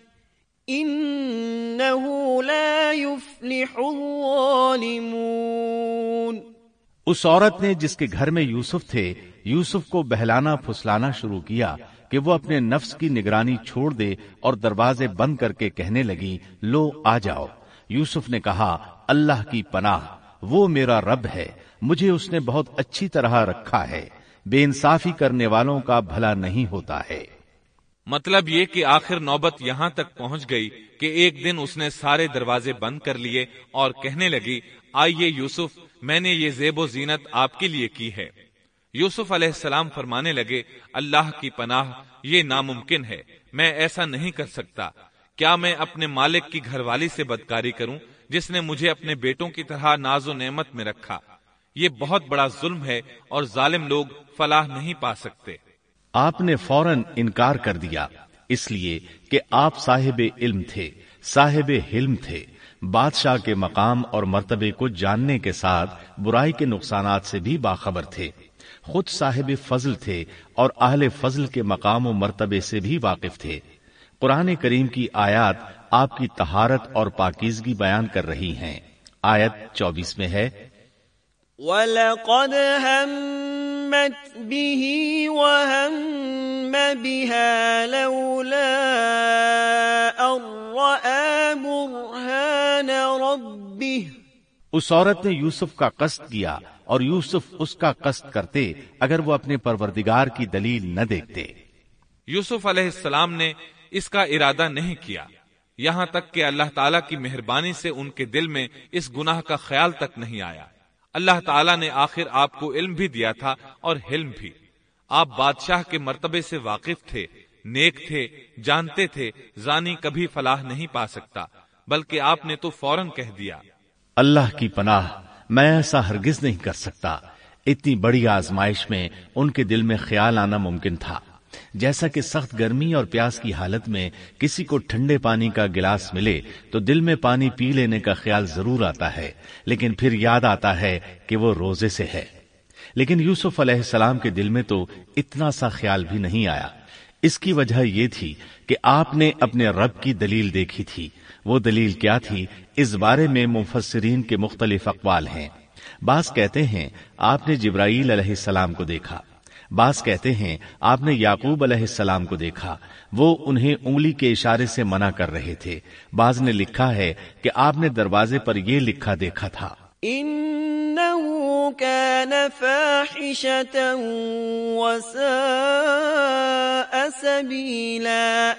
لا يفلح الظالمون.
اس عورت نے جس کے گھر میں یوسف تھے، یوسف کو بہلانا پھسلانا شروع کیا کہ وہ اپنے نفس کی نگرانی چھوڑ دے اور دروازے بند کر کے کہنے لگی لو، آ جاؤ۔ یوسف نے کہا، اللہ کی پناہ، وہ میرا رب ہے، مجھے اس نے بہت اچھی طرح رکھا ہے۔ بے انصافی کرنے والوں کا بھلا نہیں ہوتا ہے۔
مطلب یہ کہ آخر نوبت یہاں تک پہنچ گئی کہ ایک دن اس نے سارے دروازے بند کر لیے اور کہنے لگی، آئیے یوسف، میں نے یہ زیب و زینت آپ کے لیے کی ہے۔ یوسف علیہ السلام فرمانے لگے، اللہ کی پناہ یہ ناممکن ہے، میں ایسا نہیں کر سکتا۔ کیا میں اپنے مالک کی گھر والی سے بدکاری کروں، جس نے مجھے اپنے بیٹوں کی طرح ناز و نعمت میں رکھا؟ یہ بہت بڑا ظلم ہے اور ظالم لوگ فلاح نہیں پا سکتے۔
آپ نے فوراً انکار کر دیا، اس لیے کہ آپ صاحب علم تھے، صاحب حلم تھے۔ بادشاہ کے مقام اور مرتبے کو جاننے کے ساتھ برائی کے نقصانات سے بھی باخبر تھے۔ خود صاحب فضل تھے اور اہل فضل کے مقام و مرتبے سے بھی واقف تھے۔ قرآن کریم کی آیات آپ کی تہارت اور پاکیزگی بیان کر رہی ہیں۔ آیت چوبیس میں ہے
وَلَقَدْ هَمَّتْ بِهِ وَهَمَّ بِهَا لَوْلَا بُرْهَانَ رَبِّهِ
اس عورت نے یوسف کا قصد کیا اور یوسف اس کا قصد کرتے اگر وہ اپنے پروردگار کی دلیل نہ دیکھتے۔
یوسف علیہ السلام نے اس کا ارادہ نہیں کیا۔ یہاں تک کہ اللہ تعالی کی مہربانی سے ان کے دل میں اس گناہ کا خیال تک نہیں آیا۔ اللہ تعالیٰ نے آخر آپ کو علم بھی دیا تھا اور حلم بھی۔ آپ بادشاہ کے مرتبے سے واقف تھے، نیک تھے، جانتے تھے، زانی کبھی فلاح نہیں پا سکتا، بلکہ آپ نے تو فوراً کہہ دیا۔
اللہ کی پناہ میں ایسا ہرگز نہیں کر سکتا۔ اتنی بڑی آزمائش میں ان کے دل میں خیال آنا ممکن تھا۔ جیسا کہ سخت گرمی اور پیاس کی حالت میں کسی کو ٹھنڈے پانی کا گلاس ملے تو دل میں پانی پی لینے کا خیال ضرور آتا ہے، لیکن پھر یاد آتا ہے کہ وہ روزے سے ہے۔ لیکن یوسف علیہ السلام کے دل میں تو اتنا سا خیال بھی نہیں آیا۔ اس کی وجہ یہ تھی کہ آپ نے اپنے رب کی دلیل دیکھی تھی۔ وہ دلیل کیا تھی؟ اس بارے میں مفسرین کے مختلف اقوال ہیں۔ بعض کہتے ہیں، آپ نے جبرائیل علیہ السلام کو دیکھا۔ بعض کہتے ہیں آپ نے یعقوب علیہ السلام کو دیکھا وہ انہیں انگلی کے اشارے سے منع کر رہے تھے۔ بعض نے لکھا ہے کہ آپ نے دروازے پر یہ لکھا دیکھا تھا۔
كان وساء سبيلا۔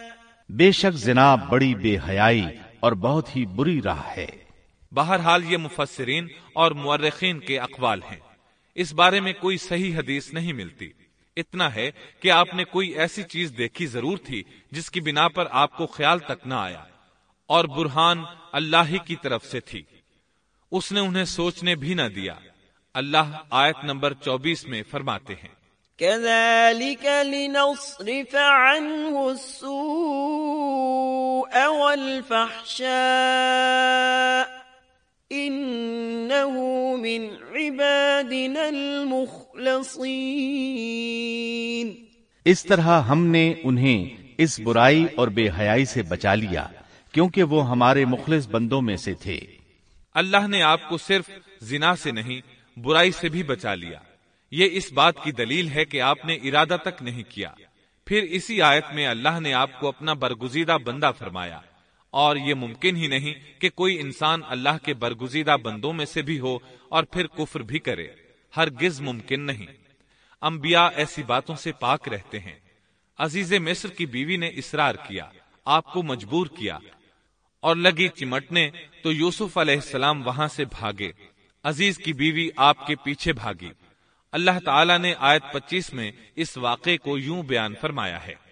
بے شک زنا بڑی بے حیائی اور بہت ہی بری راہ ہے۔
بہرحال یہ مفسرین اور مورخین کے اقوال ہیں۔ اس بارے میں کوئی صحیح حدیث نہیں ملتی۔ اتنا ہے کہ آپ نے کوئی ایسی چیز دیکھی ضرور تھی جس کی بنا پر آپ کو خیال تک نہ آیا، اور برہان اللہ ہی کی طرف سے تھی۔ اس نے انہیں سوچنے بھی نہ دیا۔ اللہ آیت نمبر چوبیس میں فرماتے ہیں۔
كذلك لنصرف عنه السوء والفحشاء۔ إنه من عبادنا المخلصين.
اس طرح ہم نے انہیں اس برائی اور بے حیائی سے بچا لیا کیونکہ وہ ہمارے مخلص بندوں میں سے تھے۔
اللہ نے آپ کو صرف زنا سے نہیں برائی سے بھی بچا لیا۔ یہ اس بات کی دلیل ہے کہ آپ نے ارادہ تک نہیں کیا۔ پھر اسی آیت میں اللہ نے آپ کو اپنا برگزیدہ بندہ فرمایا۔ اور یہ ممکن ہی نہیں کہ کوئی انسان اللہ کے برگزیدہ بندوں میں سے بھی ہو اور پھر کفر بھی کرے ہر گز ممکن نہیں۔ انبیاء ایسی باتوں سے پاک رہتے ہیں۔ عزیز مصر کی بیوی نے اصرار کیا، آپ کو مجبور کیا۔ اور لگی چمٹنے تو یوسف علیہ السلام وہاں سے بھاگے۔ عزیز کی بیوی آپ کے پیچھے بھاگی۔ اللہ تعالیٰ نے آیت پچیس میں اس واقعے کو یوں بیان فرمایا ہے۔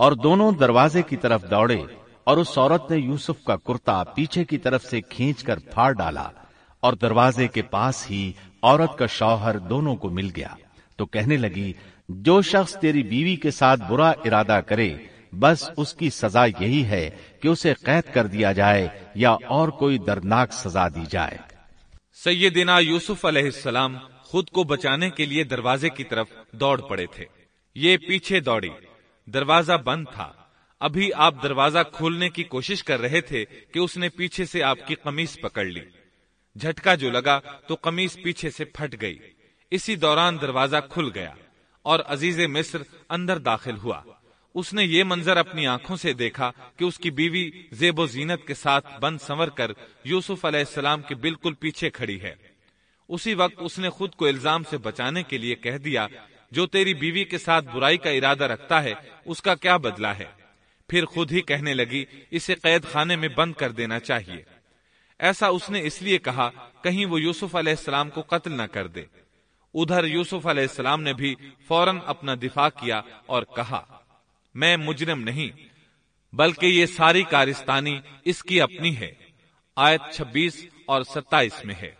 اور دونوں دروازے کی طرف دوڑے اور اس عورت نے یوسف کا کرتا پیچھے کی طرف سے کھینچ کر پھاڑ ڈالا اور دروازے کے پاس ہی عورت کا شوہر دونوں کو مل گیا۔ تو کہنے لگی، جو شخص تیری بیوی کے ساتھ برا ارادہ کرے، بس اس کی سزا یہی ہے کہ اسے قید کر دیا جائے یا اور کوئی دردناک سزا دی جائے۔
سیدنا یوسف علیہ السلام خود کو بچانے کے لیے دروازے کی طرف دوڑ پڑے تھے۔ یہ پیچھے دوڑی۔ دروازہ بند تھا۔ ابھی آپ دروازہ کھولنے کی کوشش کر رہے تھے کہ اس نے پیچھے سے آپ کی قمیص پکڑ لی۔ جھٹکا جو لگا تو قمیص پیچھے سے پھٹ گئی۔ اسی دوران دروازہ کھل گیا اور عزیز مصر اندر داخل ہوا۔ اس نے یہ منظر اپنی آنکھوں سے دیکھا کہ اس کی بیوی زیب و زینت کے ساتھ بند سنور کر یوسف علیہ السلام کے بالکل پیچھے کھڑی ہے۔ اسی وقت اس نے خود کو الزام سے بچانے کے لیے کہہ دیا جو تیری بیوی کے ساتھ برائی کا ارادہ رکھتا ہے، اس کا کیا بدلا ہے؟ پھر خود ہی کہنے لگی، اسے قید خانے میں بند کر دینا چاہیے۔ ایسا اس نے اس لیے کہا، کہیں وہ یوسف علیہ السلام کو قتل نہ کر دے۔ ادھر یوسف علیہ السلام نے بھی فوراً اپنا دفاع کیا اور کہا، میں مجرم نہیں، بلکہ یہ ساری کارستانی اس کی اپنی ہے۔ آیت چھبیس اور ستائیس میں ہے۔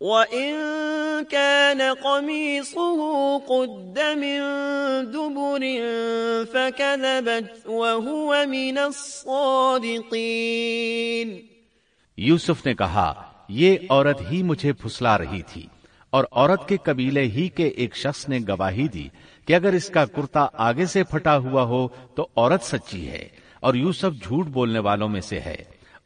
وَإِن كَانَ قَمِيصُهُ قُدَّ مِن دُبُرٍ فَكَذَبَتْ وَهُوَ مِنَ الصَّادِقِينَ
یوسف نے کہا، یہ عورت ہی مجھے پھسلا رہی تھی، اور عورت کے قبیلے ہی کے ایک شخص نے گواہی دی کہ اگر اس کا کرتا آگے سے پھٹا ہوا ہو تو عورت سچی ہے، اور یوسف جھوٹ بولنے والوں میں سے ہے،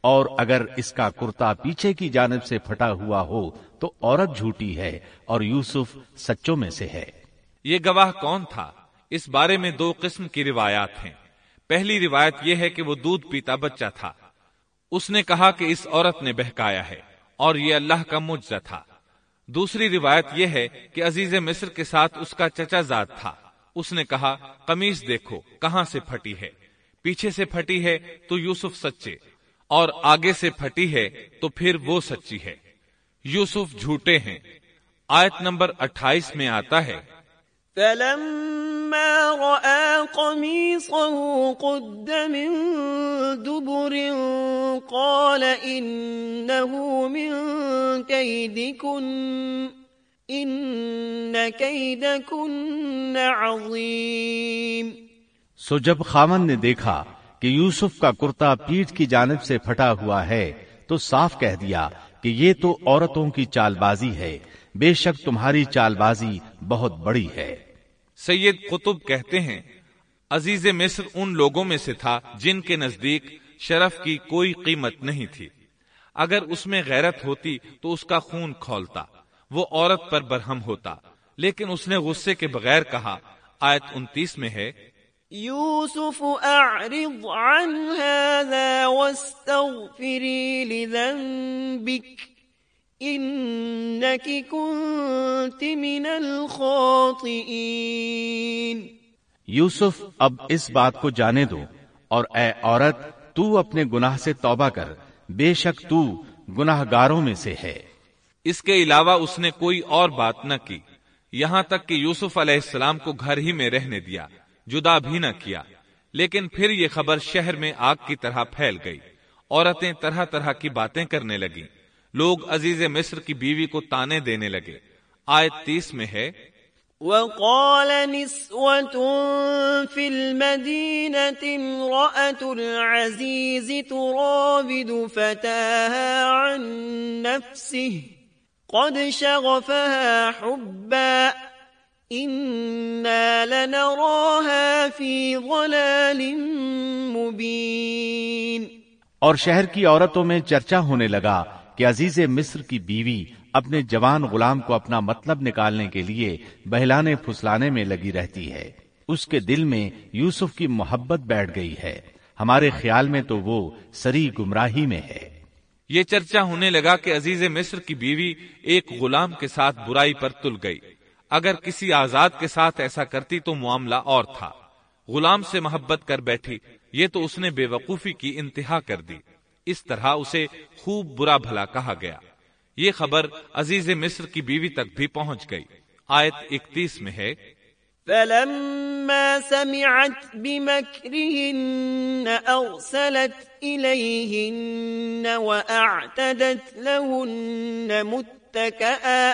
اور اگر اس کا کرتا پیچھے کی جانب سے پھٹا ہوا ہو تو عورت جھوٹی ہے اور یوسف سچوں میں سے ہے۔
یہ گواہ کون تھا؟ اس بارے میں دو قسم کی روایات ہیں۔ پہلی روایت یہ ہے کہ وہ دودھ پیتا بچہ تھا۔ اس نے کہا کہ اس عورت نے بہکایا ہے اور یہ اللہ کا مجزہ تھا۔ دوسری روایت یہ ہے کہ عزیز مصر کے ساتھ اس کا چچا زاد تھا۔ اس نے کہا، قمیص دیکھو، کہاں سے پھٹی ہے؟ پیچھے سے پھٹی ہے تو یوسف سچے اور آگے سے پھٹی ہے تو پھر وہ سچی ہے۔ یوسف جھوٹے ہیں۔ آیت نمبر اٹھائیس میں آتا ہے۔
فلما رأى قميصه قد من دبر قال إنه من كيدكن إن كيدكن عظيم۔
سو جب خامن نے دیکھا کہ یوسف کا کرتا پیٹ کی جانب سے پھٹا ہوا ہے تو صاف کہہ دیا کہ یہ تو عورتوں کی چال بازی ہے۔ بے شک تمہاری چال بازی بہت بڑی ہے۔
سید قطب کہتے ہیں، عزیز مصر ان لوگوں میں سے تھا جن کے نزدیک شرف کی کوئی قیمت نہیں تھی۔ اگر اس میں غیرت ہوتی تو اس کا خون کھولتا، وہ عورت پر برہم ہوتا۔ لیکن اس نے غصے کے بغیر کہا، آیت انتیس میں ہے
يوسف أعرض عن هذا واستغفري لذنبك إنك كنت من الخاطئين.
یوسف اب اس بات کو جانے دو اور اے عورت تو اپنے گناہ سے توبہ کر بے شک تو گناہ گاروں میں سے ہے۔
اس کے علاوہ اس نے کوئی اور بات نہ کی یہاں تک کہ یوسف علیہ السلام کو گھر ہی میں رہنے دیا۔ جدا بھی نہ کیا۔ لیکن پھر یہ خبر شہر میں آگ کی طرح پھیل گئی۔ عورتیں طرح طرح کی باتیں کرنے لگی لوگ عزیز مصر کی بیوی کو تانے دینے لگے۔ آیت تیس میں ہے،
وقال نسوة في المدينة امرأة العزيز تراود فتاها عن نفسه، قد شغفها حبا۔ إنا لنراها في ضلال مبين
اور شہر کی عورتوں میں چرچا ہونے لگا کہ عزیز مصر کی بیوی اپنے جوان غلام کو اپنا مطلب نکالنے کے لیے بہلانے پھسلانے میں لگی رہتی ہے۔ اس کے دل میں یوسف کی محبت بیٹھ گئی ہے۔ ہمارے خیال میں تو وہ سری گمراہی میں ہے۔
یہ چرچا ہونے لگا کہ عزیز مصر کی بیوی ایک غلام کے ساتھ برائی پر تل گئی۔ اگر کسی آزاد کے ساتھ ایسا کرتی تو معاملہ اور تھا۔ غلام سے محبت کر بیٹھی، یہ تو اس نے بے وقوفی کی انتہا کر دی۔ اس طرح اسے خوب برا بھلا کہا گیا۔ یہ خبر عزیز مصر کی بیوی تک بھی پہنچ گئی۔ آیت اکتیس میں ہے۔
فلما سمعت بمكرهن أرسلت إليهن وأعتدت لهن متكئا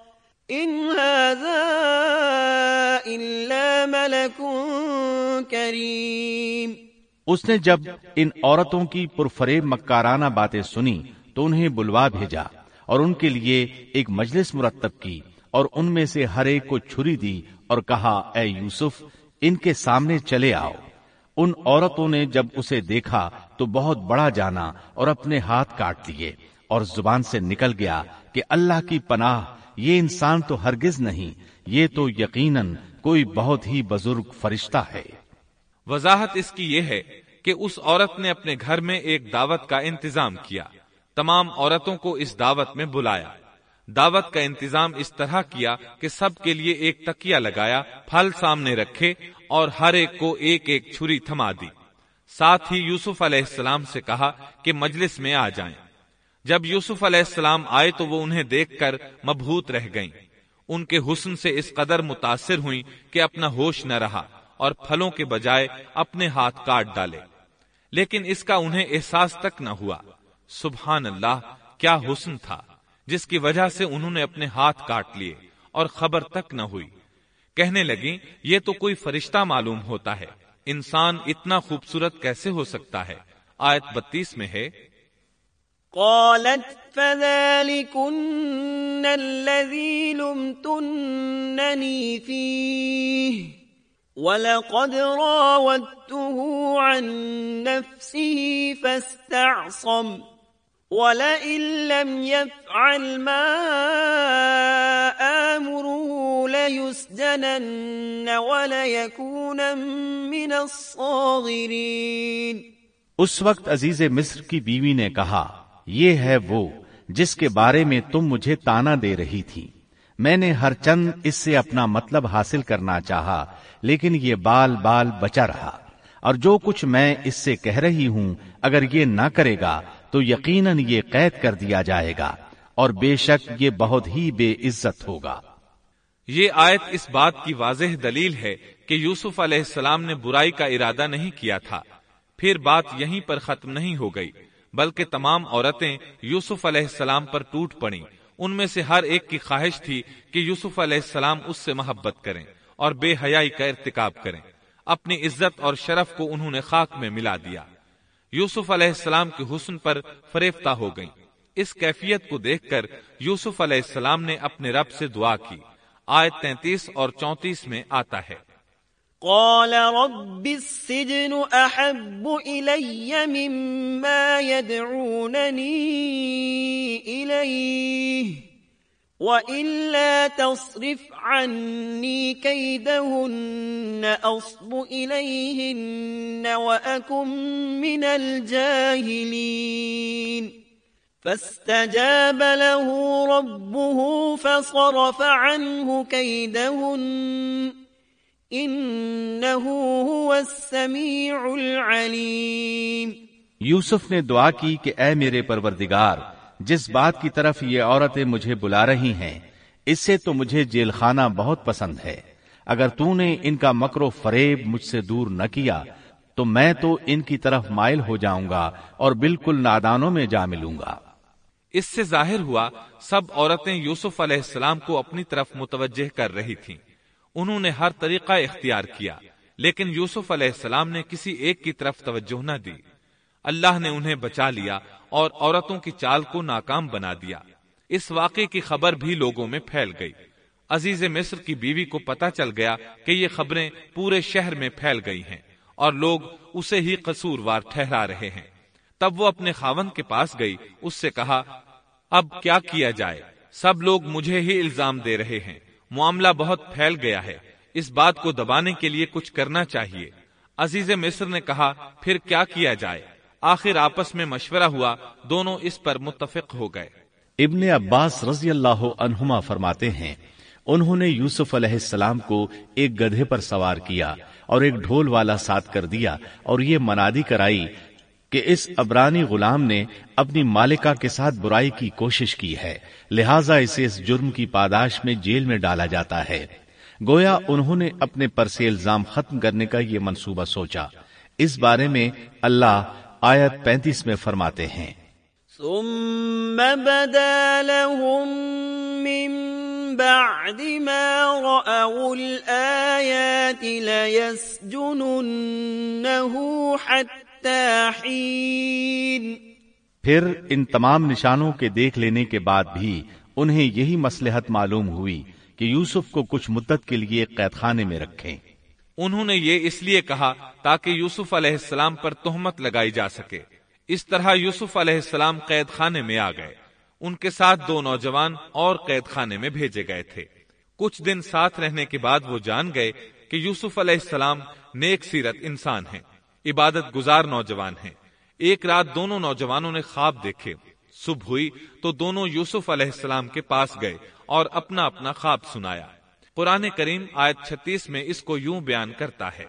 ان هذا الا ملک کریم
اس نے جب ان عورتوں کی پرفریب مکارانہ باتیں سنی تو انہیں بلوا بھیجا اور ان کے لیے ایک مجلس مرتب کی اور ان میں سے ہر ایک کو چھری دی اور کہا، اے یوسف، ان کے سامنے چلے آؤ۔ ان عورتوں نے جب اسے دیکھا تو بہت بڑا جانا اور اپنے ہاتھ کاٹ دیے اور زبان سے نکل گیا کہ اللہ کی پناہ یہ انسان تو ہرگز نہیں، یہ تو یقیناً کوئی بہت ہی بزرگ فرشتہ ہے۔
وضاحت اس کی یہ ہے کہ اس عورت نے اپنے گھر میں ایک دعوت کا انتظام کیا۔ تمام عورتوں کو اس دعوت میں بلایا۔ دعوت کا انتظام اس طرح کیا کہ سب کے لیے ایک تکیا لگایا، پھل سامنے رکھے اور ہر ایک کو ایک ایک چھری تھما دی۔ ساتھ ہی یوسف علیہ السلام سے کہا کہ مجلس میں آ جائیں۔ جب یوسف علیہ السلام آئے تو وہ انہیں دیکھ کر مبہوت رہ گئیں۔ ان کے حسن سے اس قدر متاثر ہوئی کہ اپنا ہوش نہ رہا اور پھلوں کے بجائے اپنے ہاتھ کاٹ ڈالے۔ لیکن اس کا انہیں احساس تک نہ ہوا۔ سبحان اللہ، کیا حسن تھا، جس کی وجہ سے انہوں نے اپنے ہاتھ کاٹ لیے اور خبر تک نہ ہوئی۔ کہنے لگی یہ تو کوئی فرشتہ معلوم ہوتا ہے۔ انسان اتنا خوبصورت کیسے ہو سکتا ہے؟ آیت بتیس میں ہے
قالت فذلكن الذي لمتنني فيه ولقد راودته عن نفسه فاستعصم ولئن لم يفعل ما آمره ليسجنن وليكون من الصاغرين
اس وقت عزیز مصر کی بیوی نے کہا یہ ہے وہ جس کے بارے میں تم مجھے تانا دے رہی تھی۔ میں نے ہر چند اس سے اپنا مطلب حاصل کرنا چاہا، لیکن یہ بال بال بچا رہا۔ اور جو کچھ میں اس سے کہہ رہی ہوں، اگر یہ نہ کرے گا، تو یقیناً یہ قید کر دیا جائے گا۔ اور بے شک یہ بہت ہی بے عزت ہوگا۔
یہ آیت اس بات کی واضح دلیل ہے کہ یوسف علیہ السلام نے برائی کا ارادہ نہیں کیا تھا۔ پھر بات یہیں پر ختم نہیں ہو گئی۔ بلکہ تمام عورتیں یوسف علیہ السلام پر ٹوٹ پڑیں۔ ان میں سے ہر ایک کی خواہش تھی کہ یوسف علیہ السلام اس سے محبت کریں اور بے حیائی کا ارتکاب کریں۔ اپنی عزت اور شرف کو انہوں نے خاک میں ملا دیا۔ یوسف علیہ السلام کے حسن پر فریفتہ ہو گئیں۔ اس کیفیت کو دیکھ کر یوسف علیہ السلام نے اپنے رب سے دعا کی۔ آیت تینتیس اور چونتیس میں آتا ہے۔
قال رب السجن أحب إلي مما يدعونني إليه، وإلا تصرف عني كيدهن، أصب إليهن وأكن من الجاهلين. فاستجاب له ربه فصرف عنه كيدهن
یوسف نے دعا کی کہ اے میرے پروردگار جس بات کی طرف یہ عورتیں مجھے بلا رہی ہیں اس سے تو مجھے جیل خانہ بہت پسند ہے۔ اگر تو نے ان کا مکر و فریب مجھ سے دور نہ کیا تو میں تو ان کی طرف مائل ہو جاؤں گا اور بالکل نادانوں میں جا ملوں گا۔
اس سے ظاہر ہوا سب عورتیں یوسف علیہ السلام کو اپنی طرف متوجہ کر رہی تھیں۔ انہوں نے ہر طریقہ اختیار کیا، لیکن یوسف علیہ السلام نے کسی ایک کی طرف توجہ نہ دی۔ اللہ نے انہیں بچا لیا اور عورتوں کی چال کو ناکام بنا دیا۔ اس واقعے کی خبر بھی لوگوں میں پھیل گئی۔ عزیز مصر کی بیوی کو پتا چل گیا کہ یہ خبریں پورے شہر میں پھیل گئی ہیں اور لوگ اسے ہی قصور وار ٹھہرا رہے ہیں۔ تب وہ اپنے خاون کے پاس گئی، اس سے کہا، اب کیا کیا جائے؟ سب لوگ مجھے ہی الزام دے رہے ہیں۔ معاملہ بہت پھیل گیا ہے۔ اس بات کو دبانے کے لیے کچھ کرنا چاہیے۔ عزیز مصر نے کہا، پھر کیا کیا جائے؟ آخر آپس میں مشورہ ہوا، دونوں اس پر متفق ہو گئے۔
ابن عباس رضی اللہ عنہما فرماتے ہیں، انہوں نے یوسف علیہ السلام کو ایک گدھے پر سوار کیا اور ایک ڈھول والا ساتھ کر دیا اور یہ منادی کرائی کہ اس ابرانی غلام نے اپنی مالکہ کے ساتھ برائی کی کوشش کی ہے، لہٰذا اسے اس جرم کی پاداش میں جیل میں ڈالا جاتا ہے۔ گویا انہوں نے اپنے پر سے الزام ختم کرنے کا یہ منصوبہ سوچا۔ اس بارے میں اللہ آیت پینتیس میں فرماتے ہیں۔
ثم بدا لهم من بعد ما رأوا الآيات ليسجننه حتى
پھر ان تمام نشانوں کے دیکھ لینے کے بعد بھی انہیں یہی مسلحت معلوم ہوئی کہ یوسف کو کچھ مدت کے لیے قید خانے میں رکھیں۔
انہوں نے یہ اس لیے کہا تاکہ یوسف علیہ السلام پر تہمت لگائی جا سکے۔ اس طرح یوسف علیہ السلام قید خانے میں آ گئے۔ ان کے ساتھ دو نوجوان اور قید خانے میں بھیجے گئے تھے۔ کچھ دن ساتھ رہنے کے بعد وہ جان گئے کہ یوسف علیہ السلام نیک سیرت انسان ہیں۔ عبادت گزار نوجوان ہیں۔ ایک رات دونوں نوجوانوں نے خواب دیکھے۔ صبح ہوئی تو دونوں یوسف علیہ السلام کے پاس گئے اور اپنا اپنا خواب سنایا۔ قرآن کریم آیت چھتیس میں اس کو یوں بیان کرتا ہے۔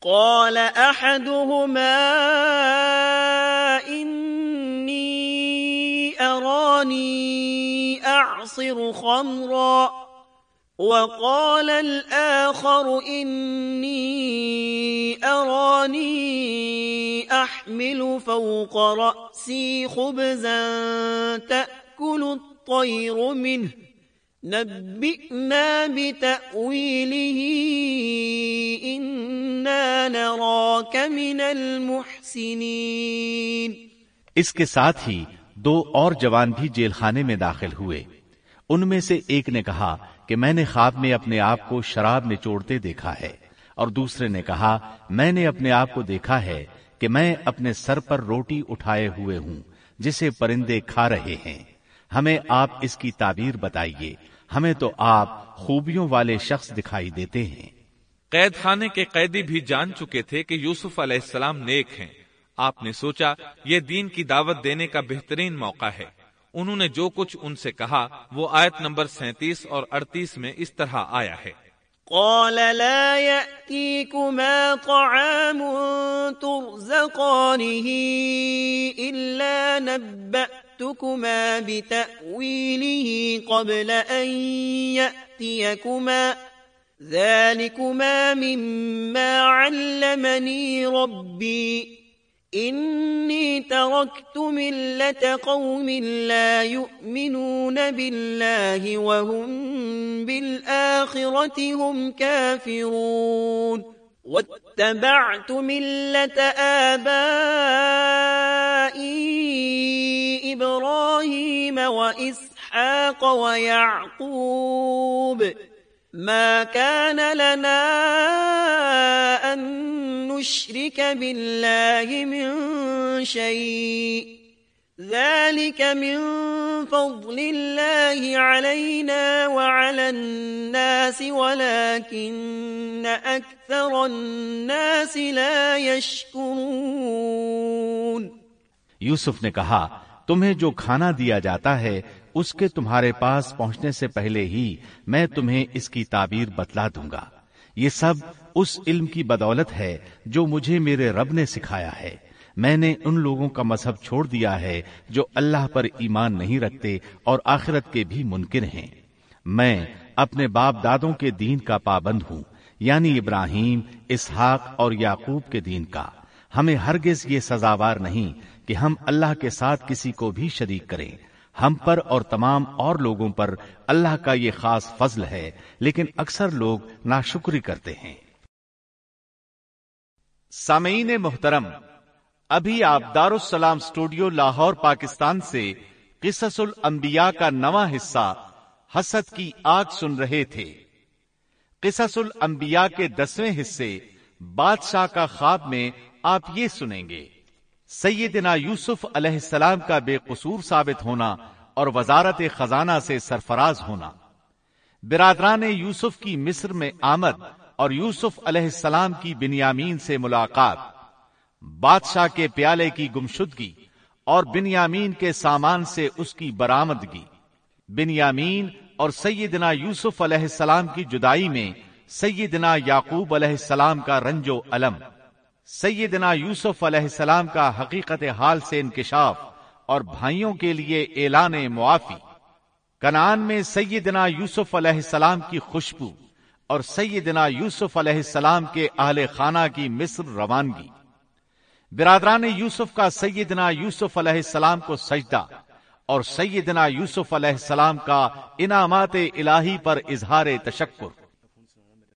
قال احدهما اراني اعصر خمرا۔ وقال الاخر اني اراني احمل فوق راسي خبزا تاكل الطير منه. نبئنا بتأويله، إنا نراك من المحسنين.
اس کے ساتھ ہی دو اور جوان بھی جیل خانے میں داخل ہوئے۔ ان میں سے ایک نے کہا کہ میں نے خواب میں اپنے آپ کو شراب نچوڑتے دیکھا ہے، اور دوسرے نے کہا، میں نے اپنے آپ کو دیکھا ہے کہ میں اپنے سر پر روٹی اٹھائے ہوئے ہوں، جسے پرندے کھا رہے ہیں۔ ہمیں آپ اس کی تعبیر بتائیے، ہمیں تو آپ خوبیوں والے شخص دکھائی دیتے ہیں۔
قید خانے کے قیدی بھی جان چکے تھے کہ یوسف علیہ السلام نیک ہیں۔ آپ نے سوچا، یہ دین کی دعوت دینے کا بہترین موقع ہے۔ انہوں نے جو کچھ ان سے کہا، وہ آیت نمبر سینتیس اور اڑتیس میں اس طرح آیا ہے۔
قال لا يأتيكما طعام ترزقانه إلا نبأ جئتكما بتأويله قبل أن يأتيكما، ذلكما مما علمني ربي۔ إني تركت ملة قوم لا يؤمنون بالله وهم بالآخرة هم كافرون. واتبعت ملت آبائی ملة آبائي إبراهيم وإسحاق ويعقوب. ما كان لنا أن نشرك بالله من شيء ذلك من فضل الله علينا وعلى الناس ولكن أكثر الناس لا يشكرون
یوسف نے کہا، تمہیں جو کھانا دیا جاتا ہے اس کے تمہارے پاس پہنچنے سے پہلے ہی میں تمہیں اس کی تعبیر بتلا دوں گا۔ یہ سب اس علم کی بدولت ہے جو مجھے میرے رب نے سکھایا ہے۔ میں نے ان لوگوں کا مذہب چھوڑ دیا ہے جو اللہ پر ایمان نہیں رکھتے اور آخرت کے بھی منکر ہیں۔ میں اپنے باپ دادوں کے دین کا پابند ہوں یعنی ابراہیم، اسحاق اور یعقوب کے دین کا۔ ہمیں ہرگز یہ سزاوار نہیں کہ ہم اللہ کے ساتھ کسی کو بھی شریک کریں۔ ہم پر اور تمام اور لوگوں پر اللہ کا یہ خاص فضل ہے، لیکن اکثر لوگ ناشکری کرتے ہیں۔ سامعین محترم، ابھی آپ دارالسلام اسٹوڈیو لاہور، پاکستان سے قصص الانبیاء کا نواں حصہ حسد کی آگ سن رہے تھے۔ قصص الانبیاء کے دسویں حصے بادشاہ کا خواب میں آپ یہ سنیں گے۔ سیدنا یوسف علیہ السلام کا بے قصور ثابت ہونا اور وزارت خزانہ سے سرفراز ہونا۔ برادران یوسف کی مصر میں آمد اور یوسف علیہ السلام کی بنیامین سے ملاقات۔ بادشاہ کے پیالے کی گمشدگی اور بنیامین کے سامان سے اس کی برآمدگی۔ بنیامین اور سیدنا یوسف علیہ السلام کی جدائی میں سیدنا یعقوب علیہ السلام کا رنج و علم۔ سیدنا یوسف علیہ السلام کا حقیقت حال سے انکشاف اور بھائیوں کے لیے اعلان معافی۔ کنان میں سیدنا یوسف علیہ السلام کی خوشبو اور سیدنا یوسف علیہ السلام کے اہل خانہ کی مصر روانگی۔ برادران یوسف کا سیدنا یوسف علیہ السلام کو سجدہ اور سیدنا یوسف علیہ السلام کا انعامات الہی پر اظہار تشکر۔